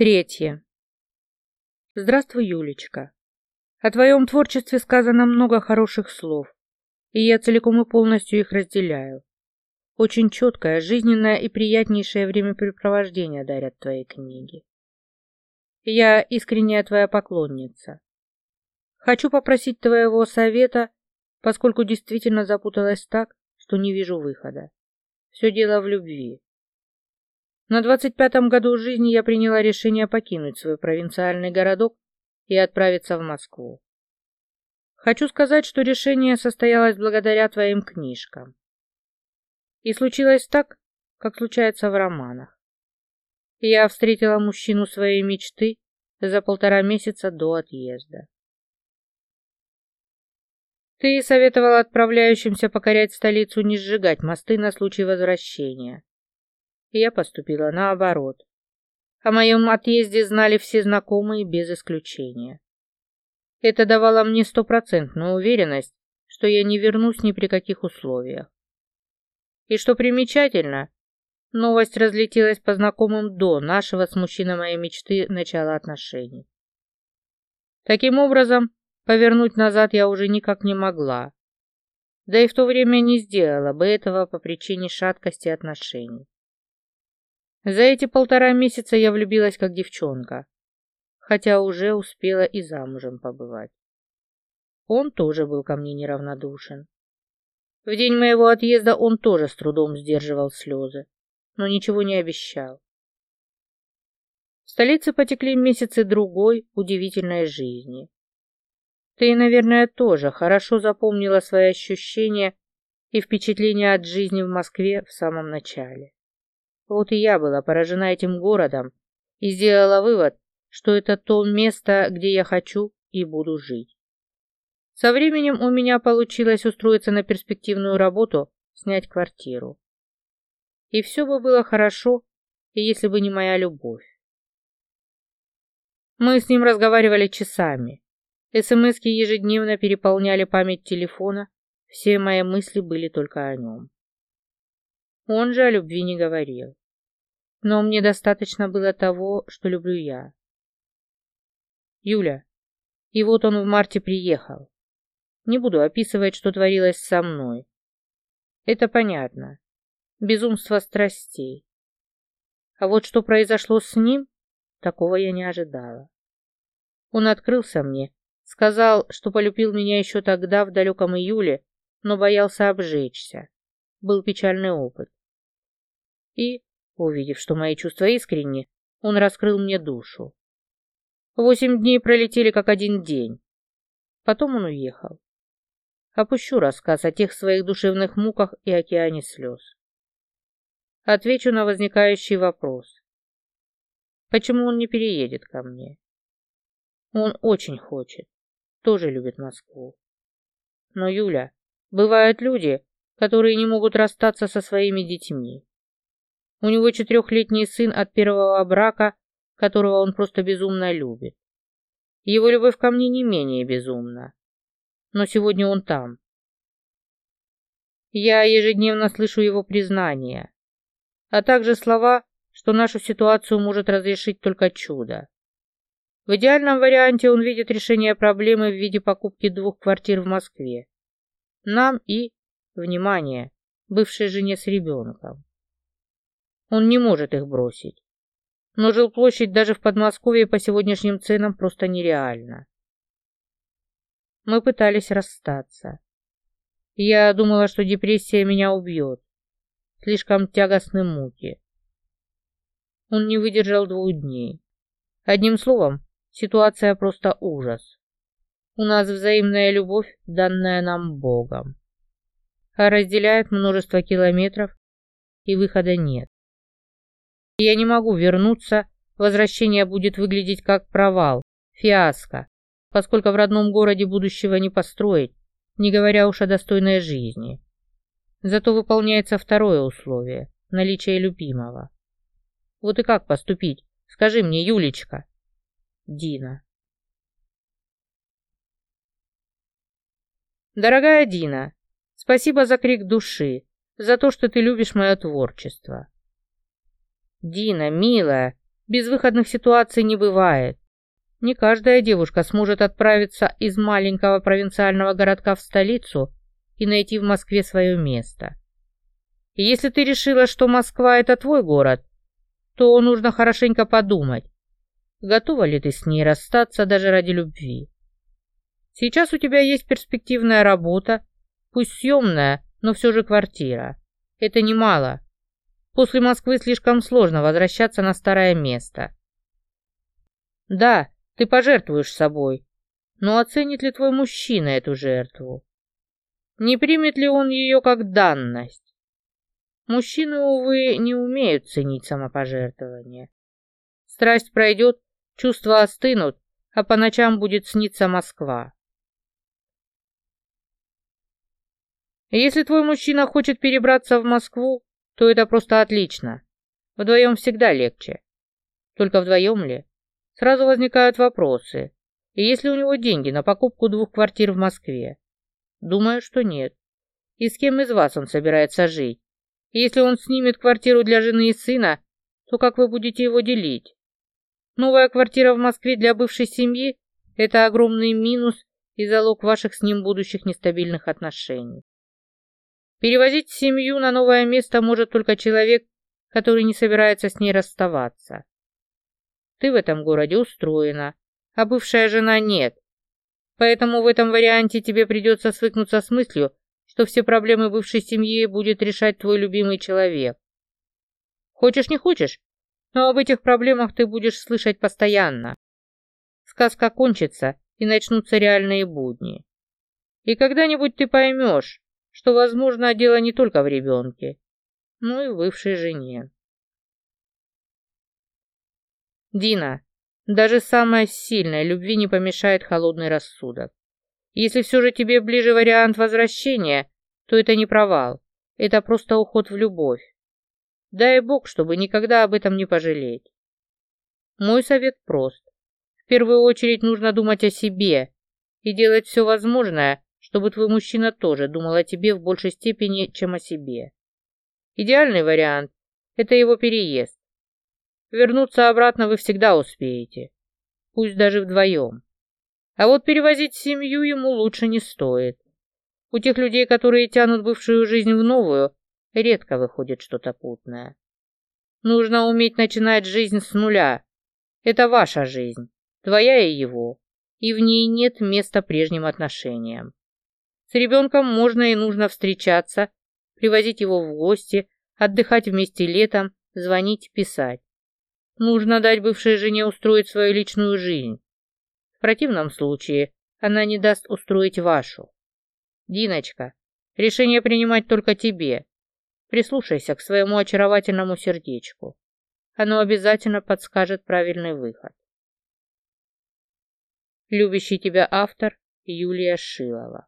Третье. Здравствуй, Юлечка. О твоем творчестве сказано много хороших слов, и я целиком и полностью их разделяю. Очень четкое, жизненное и приятнейшее времяпрепровождение дарят твои книги. Я искренняя твоя поклонница. Хочу попросить твоего совета, поскольку действительно запуталась так, что не вижу выхода. Все дело в любви. На двадцать пятом году жизни я приняла решение покинуть свой провинциальный городок и отправиться в Москву. Хочу сказать, что решение состоялось благодаря твоим книжкам. И случилось так, как случается в романах. Я встретила мужчину своей мечты за полтора месяца до отъезда. Ты советовал отправляющимся покорять столицу не сжигать мосты на случай возвращения я поступила наоборот. О моем отъезде знали все знакомые без исключения. Это давало мне стопроцентную уверенность, что я не вернусь ни при каких условиях. И что примечательно, новость разлетелась по знакомым до нашего с мужчиной моей мечты начала отношений. Таким образом, повернуть назад я уже никак не могла. Да и в то время не сделала бы этого по причине шаткости отношений. За эти полтора месяца я влюбилась как девчонка, хотя уже успела и замужем побывать. Он тоже был ко мне неравнодушен. В день моего отъезда он тоже с трудом сдерживал слезы, но ничего не обещал. В столице потекли месяцы другой удивительной жизни. Ты, наверное, тоже хорошо запомнила свои ощущения и впечатления от жизни в Москве в самом начале. Вот и я была поражена этим городом и сделала вывод, что это то место, где я хочу и буду жить. Со временем у меня получилось устроиться на перспективную работу, снять квартиру. И все бы было хорошо, если бы не моя любовь. Мы с ним разговаривали часами. СМСки ежедневно переполняли память телефона, все мои мысли были только о нем. Он же о любви не говорил но мне достаточно было того, что люблю я. Юля, и вот он в марте приехал. Не буду описывать, что творилось со мной. Это понятно. Безумство страстей. А вот что произошло с ним, такого я не ожидала. Он открылся мне, сказал, что полюбил меня еще тогда, в далеком июле, но боялся обжечься. Был печальный опыт. И Увидев, что мои чувства искренни, он раскрыл мне душу. Восемь дней пролетели как один день. Потом он уехал. Опущу рассказ о тех своих душевных муках и океане слез. Отвечу на возникающий вопрос. Почему он не переедет ко мне? Он очень хочет, тоже любит Москву. Но, Юля, бывают люди, которые не могут расстаться со своими детьми. У него четырехлетний сын от первого брака, которого он просто безумно любит. Его любовь ко мне не менее безумна. Но сегодня он там. Я ежедневно слышу его признания, а также слова, что нашу ситуацию может разрешить только чудо. В идеальном варианте он видит решение проблемы в виде покупки двух квартир в Москве. Нам и, внимание, бывшей жене с ребенком. Он не может их бросить. Но жилплощадь даже в Подмосковье по сегодняшним ценам просто нереальна. Мы пытались расстаться. Я думала, что депрессия меня убьет. Слишком тягостны муки. Он не выдержал двух дней. Одним словом, ситуация просто ужас. У нас взаимная любовь, данная нам Богом. А разделяет множество километров, и выхода нет. Я не могу вернуться, возвращение будет выглядеть как провал, фиаско, поскольку в родном городе будущего не построить, не говоря уж о достойной жизни. Зато выполняется второе условие – наличие любимого. Вот и как поступить? Скажи мне, Юлечка. Дина. Дорогая Дина, спасибо за крик души, за то, что ты любишь мое творчество. «Дина, милая, Безвыходных ситуаций не бывает. Не каждая девушка сможет отправиться из маленького провинциального городка в столицу и найти в Москве свое место. Если ты решила, что Москва – это твой город, то нужно хорошенько подумать, готова ли ты с ней расстаться даже ради любви. Сейчас у тебя есть перспективная работа, пусть съемная, но все же квартира. Это немало. После Москвы слишком сложно возвращаться на старое место. Да, ты пожертвуешь собой, но оценит ли твой мужчина эту жертву? Не примет ли он ее как данность? Мужчины, увы, не умеют ценить самопожертвование. Страсть пройдет, чувства остынут, а по ночам будет сниться Москва. Если твой мужчина хочет перебраться в Москву, то это просто отлично. Вдвоем всегда легче. Только вдвоем ли? Сразу возникают вопросы. И если у него деньги на покупку двух квартир в Москве? Думаю, что нет. И с кем из вас он собирается жить? И если он снимет квартиру для жены и сына, то как вы будете его делить? Новая квартира в Москве для бывшей семьи – это огромный минус и залог ваших с ним будущих нестабильных отношений. Перевозить семью на новое место может только человек, который не собирается с ней расставаться. Ты в этом городе устроена, а бывшая жена нет. Поэтому в этом варианте тебе придется свыкнуться с мыслью, что все проблемы бывшей семьи будет решать твой любимый человек. Хочешь не хочешь, но об этих проблемах ты будешь слышать постоянно. Сказка кончится, и начнутся реальные будни. И когда-нибудь ты поймешь, что, возможно, дело не только в ребенке, но и в бывшей жене. Дина, даже самая сильная любви не помешает холодный рассудок. Если все же тебе ближе вариант возвращения, то это не провал, это просто уход в любовь. Дай Бог, чтобы никогда об этом не пожалеть. Мой совет прост. В первую очередь нужно думать о себе и делать все возможное, чтобы твой мужчина тоже думал о тебе в большей степени, чем о себе. Идеальный вариант – это его переезд. Вернуться обратно вы всегда успеете, пусть даже вдвоем. А вот перевозить семью ему лучше не стоит. У тех людей, которые тянут бывшую жизнь в новую, редко выходит что-то путное. Нужно уметь начинать жизнь с нуля. Это ваша жизнь, твоя и его, и в ней нет места прежним отношениям. С ребенком можно и нужно встречаться, привозить его в гости, отдыхать вместе летом, звонить, писать. Нужно дать бывшей жене устроить свою личную жизнь. В противном случае она не даст устроить вашу. Диночка, решение принимать только тебе. Прислушайся к своему очаровательному сердечку. Оно обязательно подскажет правильный выход. Любящий тебя автор Юлия Шилова